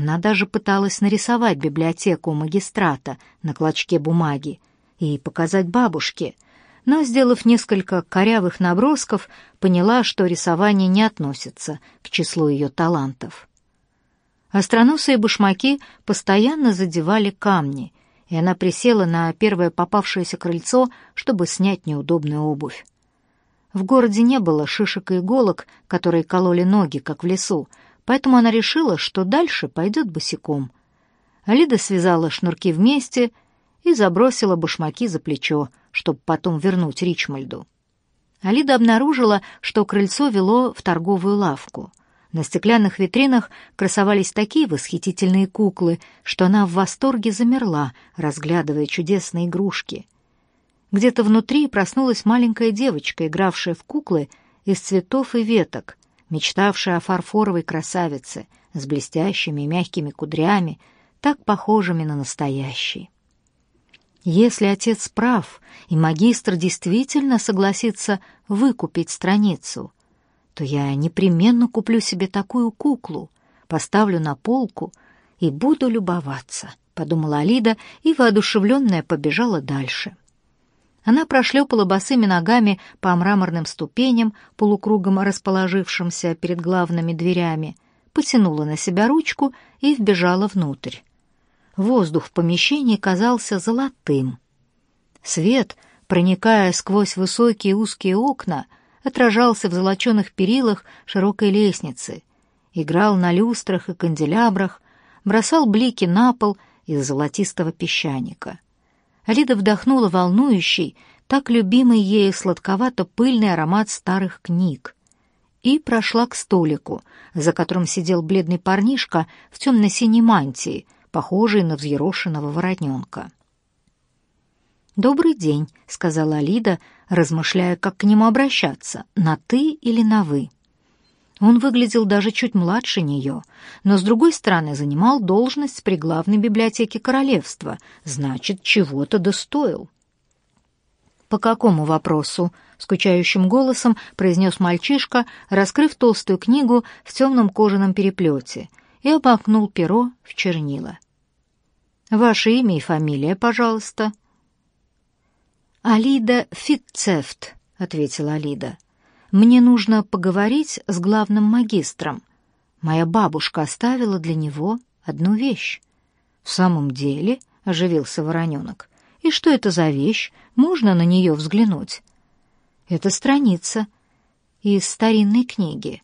Она даже пыталась нарисовать библиотеку магистрата на клочке бумаги и показать бабушке, но, сделав несколько корявых набросков, поняла, что рисование не относится к числу ее талантов. Остроносые башмаки постоянно задевали камни, и она присела на первое попавшееся крыльцо, чтобы снять неудобную обувь. В городе не было шишек и иголок, которые кололи ноги, как в лесу, поэтому она решила, что дальше пойдет босиком. Алида связала шнурки вместе и забросила башмаки за плечо, чтобы потом вернуть Ричмальду. Алида обнаружила, что крыльцо вело в торговую лавку. На стеклянных витринах красовались такие восхитительные куклы, что она в восторге замерла, разглядывая чудесные игрушки. Где-то внутри проснулась маленькая девочка, игравшая в куклы из цветов и веток, мечтавшая о фарфоровой красавице с блестящими мягкими кудрями, так похожими на настоящие. Если отец прав, и магистр действительно согласится выкупить страницу, то я непременно куплю себе такую куклу, поставлю на полку и буду любоваться, подумала Алида и воодушевленная побежала дальше. Она прошлепала босыми ногами по мраморным ступеням, полукругом расположившимся перед главными дверями, потянула на себя ручку и вбежала внутрь. Воздух в помещении казался золотым. Свет, проникая сквозь высокие узкие окна, отражался в золоченых перилах широкой лестницы, играл на люстрах и канделябрах, бросал блики на пол из золотистого песчаника. Алида вдохнула волнующий, так любимый ею сладковато-пыльный аромат старых книг и прошла к столику, за которым сидел бледный парнишка в темно-синей мантии, похожий на взъерошенного воротненка. «Добрый день», — сказала Алида, размышляя, как к нему обращаться, на «ты» или на «вы». Он выглядел даже чуть младше нее, но, с другой стороны, занимал должность при главной библиотеке королевства, значит, чего-то достоил. «По какому вопросу?» — скучающим голосом произнес мальчишка, раскрыв толстую книгу в темном кожаном переплете, и обмакнул перо в чернила. «Ваше имя и фамилия, пожалуйста». «Алида Фитцефт», — ответила Алида. «Мне нужно поговорить с главным магистром. Моя бабушка оставила для него одну вещь». «В самом деле?» — оживился вороненок. «И что это за вещь? Можно на нее взглянуть?» «Это страница из старинной книги.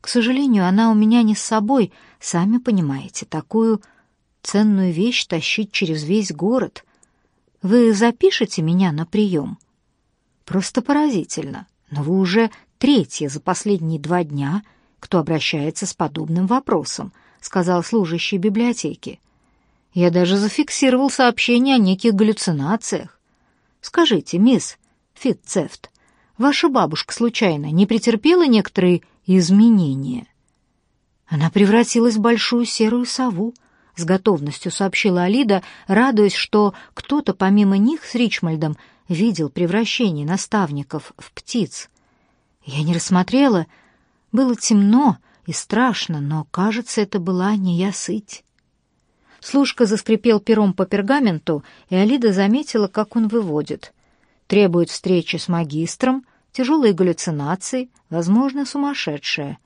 К сожалению, она у меня не с собой, сами понимаете, такую ценную вещь тащить через весь город — вы запишете меня на прием?» «Просто поразительно, но вы уже третья за последние два дня, кто обращается с подобным вопросом», — сказал служащий библиотеки. «Я даже зафиксировал сообщение о неких галлюцинациях. Скажите, мисс Фитцефт, ваша бабушка случайно не претерпела некоторые изменения?» Она превратилась в большую серую сову, с готовностью сообщила Алида, радуясь, что кто-то помимо них с Ричмальдом видел превращение наставников в птиц. Я не рассмотрела, было темно и страшно, но, кажется, это была не я сыть. Служка заскрипел пером по пергаменту, и Алида заметила, как он выводит. Требует встречи с магистром, тяжелые галлюцинации, возможно, сумасшедшая.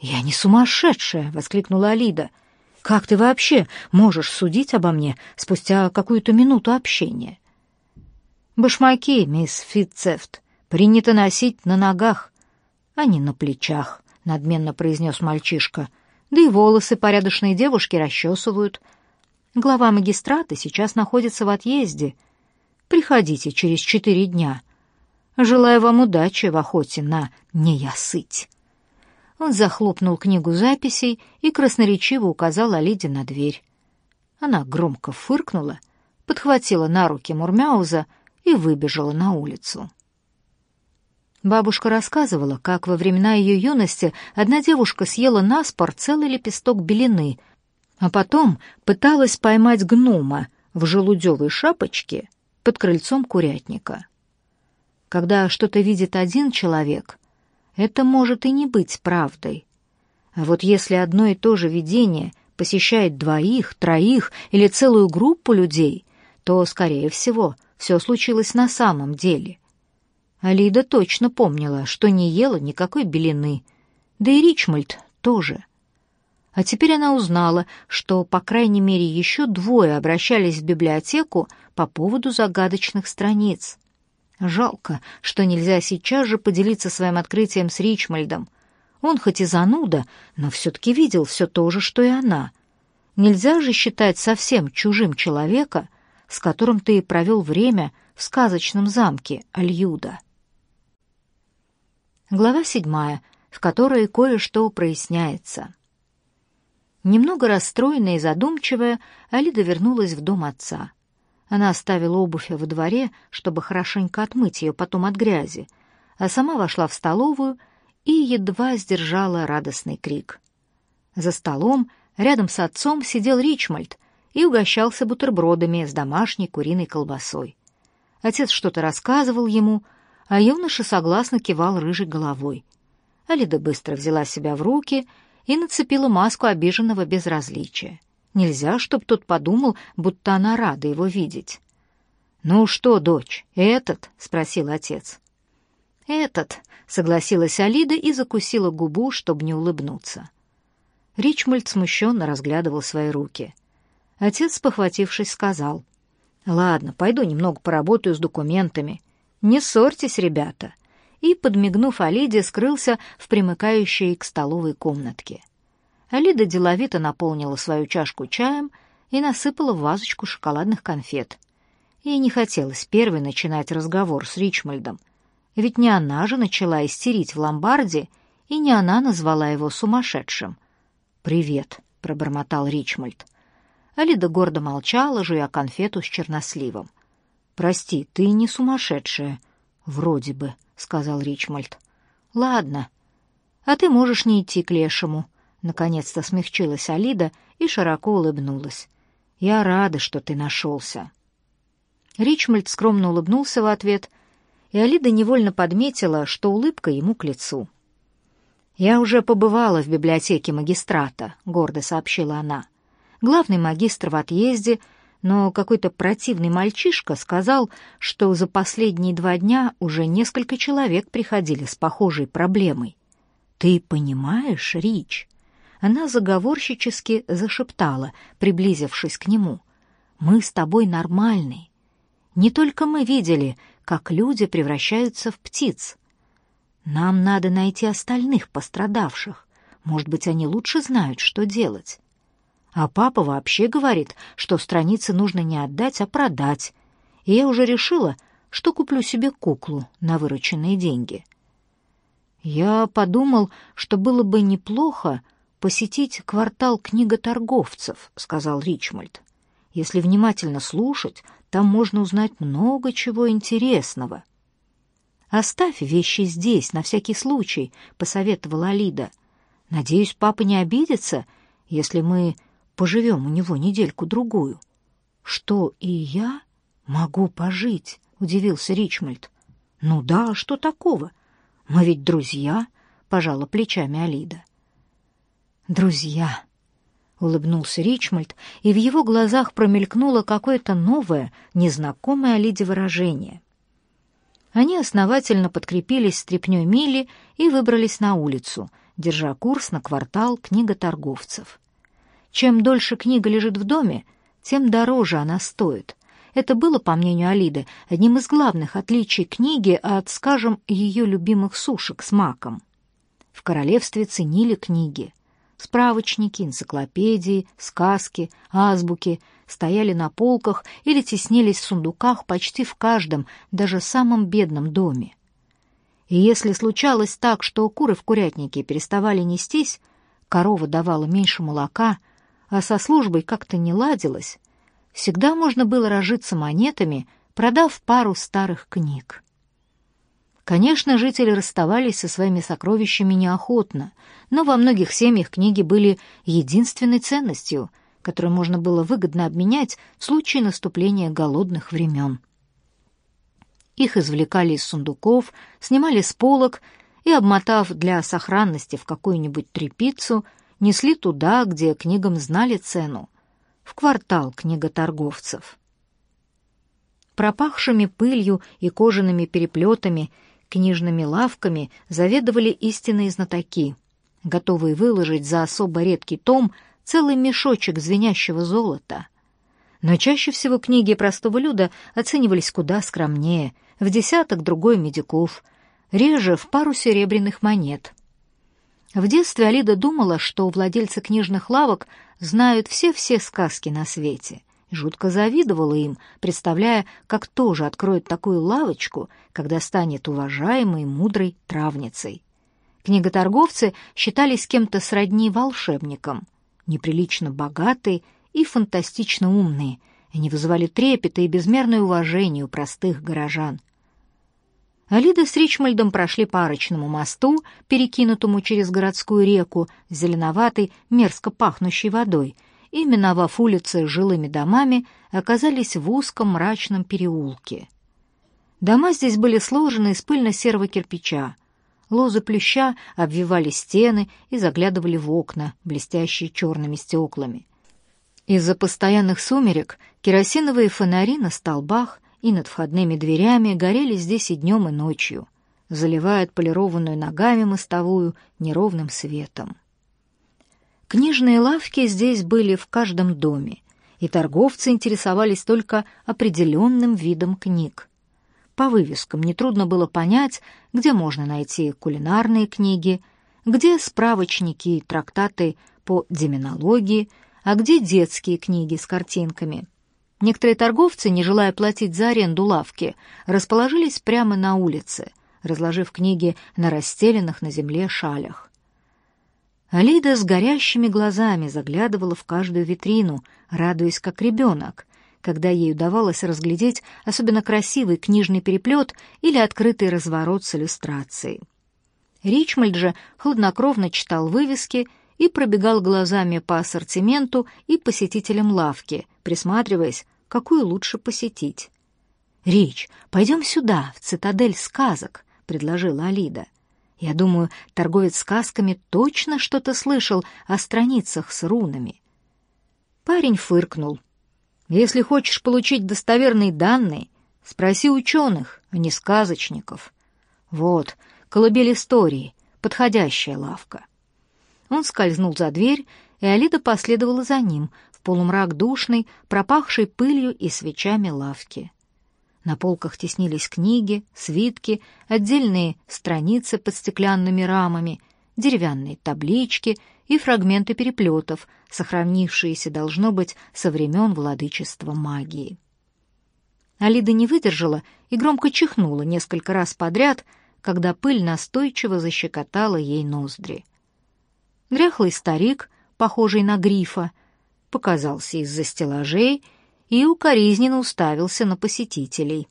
«Я не сумасшедшая!» — воскликнула Алида — как ты вообще можешь судить обо мне спустя какую-то минуту общения? Башмаки, мисс Фитцефт, принято носить на ногах, а не на плечах, надменно произнес мальчишка. Да и волосы порядочные девушки расчесывают. Глава магистрата сейчас находится в отъезде. Приходите через четыре дня. Желаю вам удачи в охоте на неясыть. Он захлопнул книгу записей и красноречиво указал Алиде на дверь. Она громко фыркнула, подхватила на руки Мурмяуза и выбежала на улицу. Бабушка рассказывала, как во времена ее юности одна девушка съела на спор целый лепесток белины, а потом пыталась поймать гнома в желудевой шапочке под крыльцом курятника. Когда что-то видит один человек, это может и не быть правдой. А вот если одно и то же видение посещает двоих, троих или целую группу людей, то, скорее всего, все случилось на самом деле. Алида точно помнила, что не ела никакой белины, да и Ричмольд тоже. А теперь она узнала, что, по крайней мере, еще двое обращались в библиотеку по поводу загадочных страниц. Жалко, что нельзя сейчас же поделиться своим открытием с Ричмольдом. Он хоть и зануда, но все-таки видел все то же, что и она. Нельзя же считать совсем чужим человека, с которым ты провел время в сказочном замке Альюда. Глава седьмая, в которой кое-что проясняется. Немного расстроенная и задумчивая, Алида вернулась в дом отца. Она оставила обувь во дворе, чтобы хорошенько отмыть ее потом от грязи, а сама вошла в столовую и едва сдержала радостный крик. За столом рядом с отцом сидел Ричмольд и угощался бутербродами с домашней куриной колбасой. Отец что-то рассказывал ему, а юноша согласно кивал рыжей головой. Алида быстро взяла себя в руки и нацепила маску обиженного безразличия. Нельзя, чтоб тот подумал, будто она рада его видеть. «Ну что, дочь, этот?» — спросил отец. «Этот», — согласилась Алида и закусила губу, чтобы не улыбнуться. Ричмольд смущенно разглядывал свои руки. Отец, похватившись, сказал, «Ладно, пойду немного поработаю с документами. Не ссорьтесь, ребята». И, подмигнув Алиде, скрылся в примыкающей к столовой комнатке. Алида деловито наполнила свою чашку чаем и насыпала в вазочку шоколадных конфет. Ей не хотелось первой начинать разговор с Ричмольдом, ведь не она же начала истерить в ломбарде, и не она назвала его сумасшедшим. «Привет», — пробормотал Ричмольд. Алида гордо молчала, жуя конфету с черносливом. «Прости, ты не сумасшедшая». «Вроде бы», — сказал Ричмольд. «Ладно. А ты можешь не идти к лешему», Наконец-то смягчилась Алида и широко улыбнулась. «Я рада, что ты нашелся». Ричмольд скромно улыбнулся в ответ, и Алида невольно подметила, что улыбка ему к лицу. «Я уже побывала в библиотеке магистрата», — гордо сообщила она. «Главный магистр в отъезде, но какой-то противный мальчишка сказал, что за последние два дня уже несколько человек приходили с похожей проблемой. Ты понимаешь, Рич?» Она заговорщически зашептала, приблизившись к нему. «Мы с тобой нормальные. Не только мы видели, как люди превращаются в птиц. Нам надо найти остальных пострадавших. Может быть, они лучше знают, что делать. А папа вообще говорит, что страницы нужно не отдать, а продать. И я уже решила, что куплю себе куклу на вырученные деньги. Я подумал, что было бы неплохо, посетить квартал книготорговцев», — сказал Ричмольд. «Если внимательно слушать, там можно узнать много чего интересного». «Оставь вещи здесь, на всякий случай», — посоветовала Алида. «Надеюсь, папа не обидится, если мы поживем у него недельку-другую». «Что, и я могу пожить?» — удивился Ричмольд. «Ну да, что такого? Мы ведь друзья», — пожала плечами Алида. «Друзья!» — улыбнулся Ричмольд, и в его глазах промелькнуло какое-то новое, незнакомое Алиде выражение. Они основательно подкрепились стряпнёй мили и выбрались на улицу, держа курс на квартал книготорговцев. Чем дольше книга лежит в доме, тем дороже она стоит. Это было, по мнению Алиды, одним из главных отличий книги от, скажем, ее любимых сушек с маком. В королевстве ценили книги. Справочники, энциклопедии, сказки, азбуки стояли на полках или теснились в сундуках почти в каждом, даже самом бедном доме. И если случалось так, что куры в курятнике переставали нестись, корова давала меньше молока, а со службой как-то не ладилось, всегда можно было разжиться монетами, продав пару старых книг. Конечно, жители расставались со своими сокровищами неохотно, но во многих семьях книги были единственной ценностью, которую можно было выгодно обменять в случае наступления голодных времен. Их извлекали из сундуков, снимали с полок и, обмотав для сохранности в какую-нибудь тряпицу, несли туда, где книгам знали цену, в квартал книготорговцев. Пропахшими пылью и кожаными переплетами, книжными лавками заведовали истинные знатоки, готовые выложить за особо редкий том целый мешочек звенящего золота. Но чаще всего книги простого люда оценивались куда скромнее, в десяток другой медиков, реже в пару серебряных монет. В детстве Алида думала, что владельцы книжных лавок знают все-все сказки на свете, Жутко завидовала им, представляя, как тоже откроет такую лавочку, когда станет уважаемой мудрой травницей. Книготорговцы считались кем-то сродни волшебникам, неприлично богатые и фантастично умные. Они вызывали трепет и безмерное уважение у простых горожан. Алида с Ричмольдом прошли по арочному мосту, перекинутому через городскую реку зеленоватой, мерзко пахнущей водой — и, миновав улицы жилыми домами, оказались в узком мрачном переулке. Дома здесь были сложены из пыльно-серого кирпича. Лозы плюща обвивали стены и заглядывали в окна, блестящие черными стеклами. Из-за постоянных сумерек керосиновые фонари на столбах и над входными дверями горели здесь и днем, и ночью, заливая отполированную ногами мостовую неровным светом. Книжные лавки здесь были в каждом доме, и торговцы интересовались только определенным видом книг. По вывескам нетрудно было понять, где можно найти кулинарные книги, где справочники и трактаты по демонологии, а где детские книги с картинками. Некоторые торговцы, не желая платить за аренду лавки, расположились прямо на улице, разложив книги на расстеленных на земле шалях. Алида с горящими глазами заглядывала в каждую витрину, радуясь как ребенок, когда ей удавалось разглядеть особенно красивый книжный переплет или открытый разворот с иллюстрацией. Ричмольд же хладнокровно читал вывески и пробегал глазами по ассортименту и посетителям лавки, присматриваясь, какую лучше посетить. «Рич, пойдем сюда, в цитадель сказок», — предложила Алида. — я думаю, торговец сказками точно что-то слышал о страницах с рунами. Парень фыркнул. Если хочешь получить достоверные данные, спроси ученых, а не сказочников. Вот, колыбель истории, подходящая лавка. Он скользнул за дверь, и Алида последовала за ним в полумрак душной, пропахшей пылью и свечами лавки. На полках теснились книги, свитки, отдельные страницы под стеклянными рамами, деревянные таблички и фрагменты переплетов, сохранившиеся, должно быть, со времен владычества магии. Алида не выдержала и громко чихнула несколько раз подряд, когда пыль настойчиво защекотала ей ноздри. Дряхлый старик, похожий на грифа, показался из-за стеллажей и укоризненно уставился на посетителей.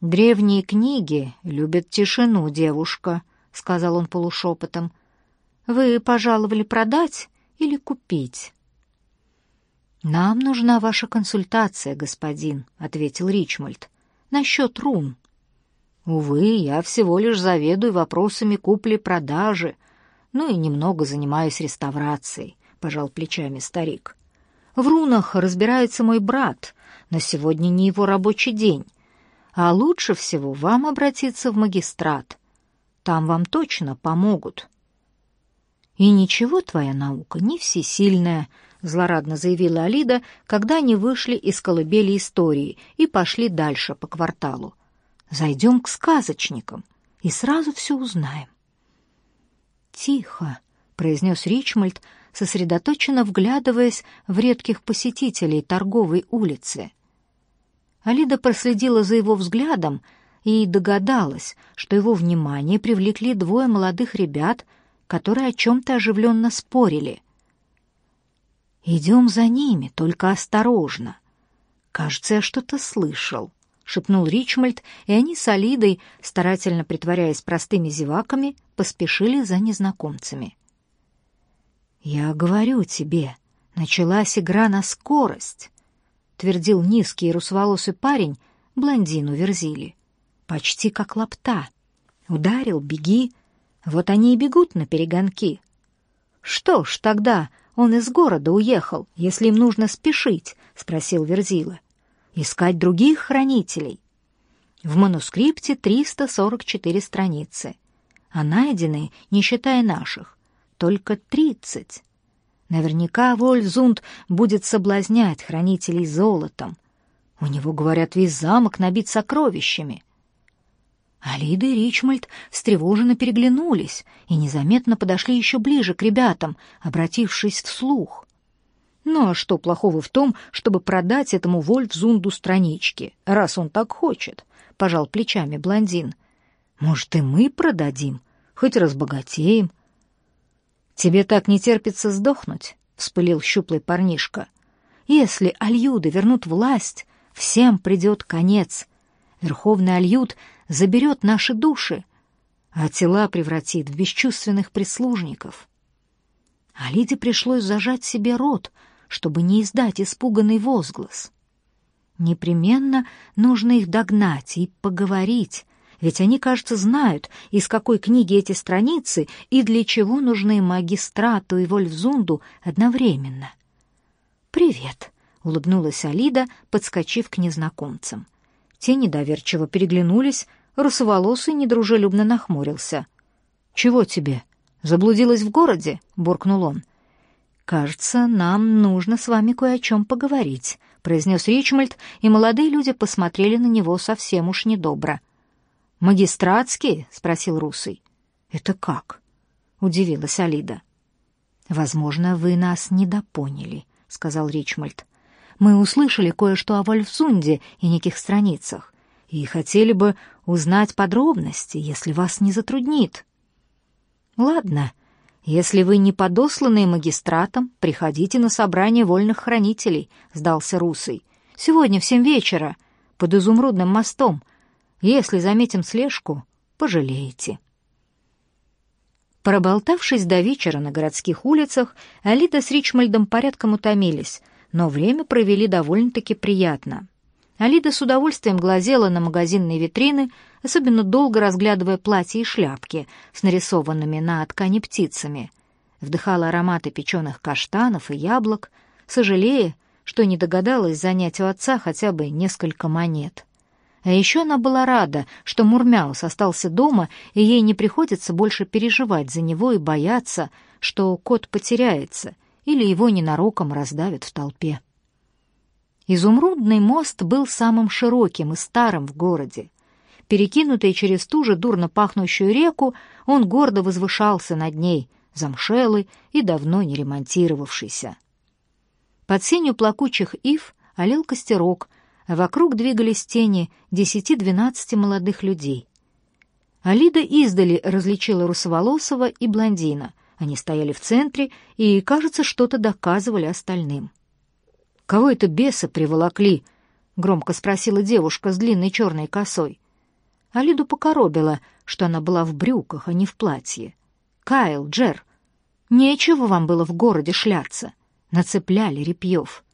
«Древние книги любят тишину, девушка», — сказал он полушепотом. «Вы пожаловали продать или купить?» «Нам нужна ваша консультация, господин», — ответил Ричмольд. «Насчет рун». «Увы, я всего лишь заведую вопросами купли-продажи, ну и немного занимаюсь реставрацией», — пожал плечами старик. В рунах разбирается мой брат, но сегодня не его рабочий день. А лучше всего вам обратиться в магистрат. Там вам точно помогут. И ничего твоя наука не всесильная, злорадно заявила Алида, когда они вышли из колыбели истории и пошли дальше по кварталу. Зайдем к сказочникам и сразу все узнаем. Тихо, произнес Ричмольд, сосредоточенно вглядываясь в редких посетителей торговой улицы. Алида проследила за его взглядом и догадалась, что его внимание привлекли двое молодых ребят, которые о чем-то оживленно спорили. «Идем за ними, только осторожно. Кажется, я что-то слышал», — шепнул Ричмольд, и они с Алидой, старательно притворяясь простыми зеваками, поспешили за незнакомцами. «Я говорю тебе, началась игра на скорость», — твердил низкий русоволосый парень, блондину Верзили. «Почти как лапта. Ударил, беги. Вот они и бегут на перегонки». «Что ж тогда он из города уехал, если им нужно спешить?» — спросил Верзила. «Искать других хранителей». В манускрипте 344 страницы, а найдены, не считая наших, только 30. Наверняка Вольфзунд будет соблазнять хранителей золотом. У него, говорят, весь замок набит сокровищами. Алида и Ричмольд встревоженно переглянулись и незаметно подошли еще ближе к ребятам, обратившись вслух. Ну а что плохого в том, чтобы продать этому Вольфзунду странички, раз он так хочет? — пожал плечами блондин. «Может, и мы продадим, хоть разбогатеем». «Тебе так не терпится сдохнуть?» — вспылил щуплый парнишка. «Если альюды вернут власть, всем придет конец. Верховный альюд заберет наши души, а тела превратит в бесчувственных прислужников». Алиде пришлось зажать себе рот, чтобы не издать испуганный возглас. Непременно нужно их догнать и поговорить, ведь они, кажется, знают, из какой книги эти страницы и для чего нужны магистрату и Вольфзунду одновременно. «Привет», — улыбнулась Алида, подскочив к незнакомцам. Те недоверчиво переглянулись, русоволосый недружелюбно нахмурился. «Чего тебе? Заблудилась в городе?» — буркнул он. «Кажется, нам нужно с вами кое о чем поговорить», произнес Ричмольд, и молодые люди посмотрели на него совсем уж недобро. «Магистратские?» — спросил Русый. «Это как?» — удивилась Алида. «Возможно, вы нас недопоняли», — сказал Ричмольд. «Мы услышали кое-что о Вольфсунде и неких страницах, и хотели бы узнать подробности, если вас не затруднит». «Ладно», «Если вы не подосланные магистратом, приходите на собрание вольных хранителей», — сдался Русый. «Сегодня в семь вечера, под Изумрудным мостом. Если заметим слежку, пожалеете». Проболтавшись до вечера на городских улицах, Алита с Ричмальдом порядком утомились, но время провели довольно-таки приятно. Алида с удовольствием глазела на магазинные витрины, особенно долго разглядывая платья и шляпки с нарисованными на ткани птицами. Вдыхала ароматы печеных каштанов и яблок, сожалея, что не догадалась занять у отца хотя бы несколько монет. А еще она была рада, что Мурмяус остался дома, и ей не приходится больше переживать за него и бояться, что кот потеряется или его ненароком раздавят в толпе. Изумрудный мост был самым широким и старым в городе. Перекинутый через ту же дурно пахнущую реку, он гордо возвышался над ней, замшелый и давно не ремонтировавшийся. Под сенью плакучих ив олел костерок, вокруг двигались тени десяти-двенадцати молодых людей. Алида издали различила русоволосого и блондина. Они стояли в центре и, кажется, что-то доказывали остальным. «Кого это бесы приволокли?» — громко спросила девушка с длинной черной косой. Алиду покоробила, что она была в брюках, а не в платье. «Кайл, Джер, нечего вам было в городе шляться», — нацепляли Репьев.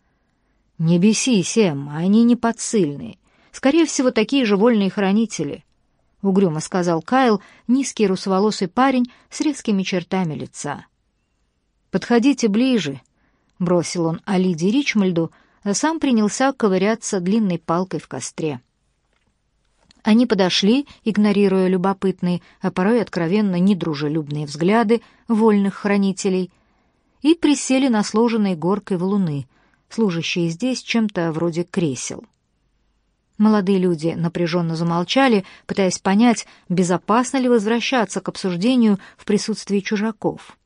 «Не бесись, Эм, они не подсыльные. Скорее всего, такие же вольные хранители», — угрюмо сказал Кайл, низкий русоволосый парень с резкими чертами лица. «Подходите ближе», бросил он Алиде Ричмальду, а сам принялся ковыряться длинной палкой в костре. Они подошли, игнорируя любопытные, а порой откровенно недружелюбные взгляды вольных хранителей, и присели на сложенные горкой валуны, служащие здесь чем-то вроде кресел. Молодые люди напряженно замолчали, пытаясь понять, безопасно ли возвращаться к обсуждению в присутствии чужаков.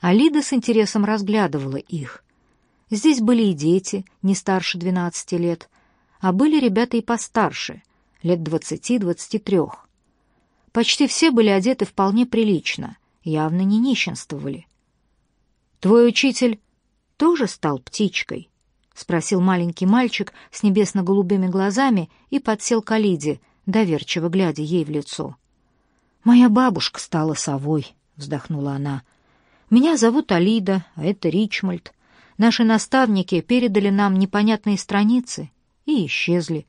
Алида с интересом разглядывала их. Здесь были и дети, не старше двенадцати лет, а были ребята и постарше, лет двадцати-двадцати трех. Почти все были одеты вполне прилично, явно не нищенствовали. «Твой учитель тоже стал птичкой?» — спросил маленький мальчик с небесно-голубыми глазами и подсел к Алиде, доверчиво глядя ей в лицо. «Моя бабушка стала совой», — вздохнула она. Меня зовут Алида, а это Ричмольд. Наши наставники передали нам непонятные страницы и исчезли.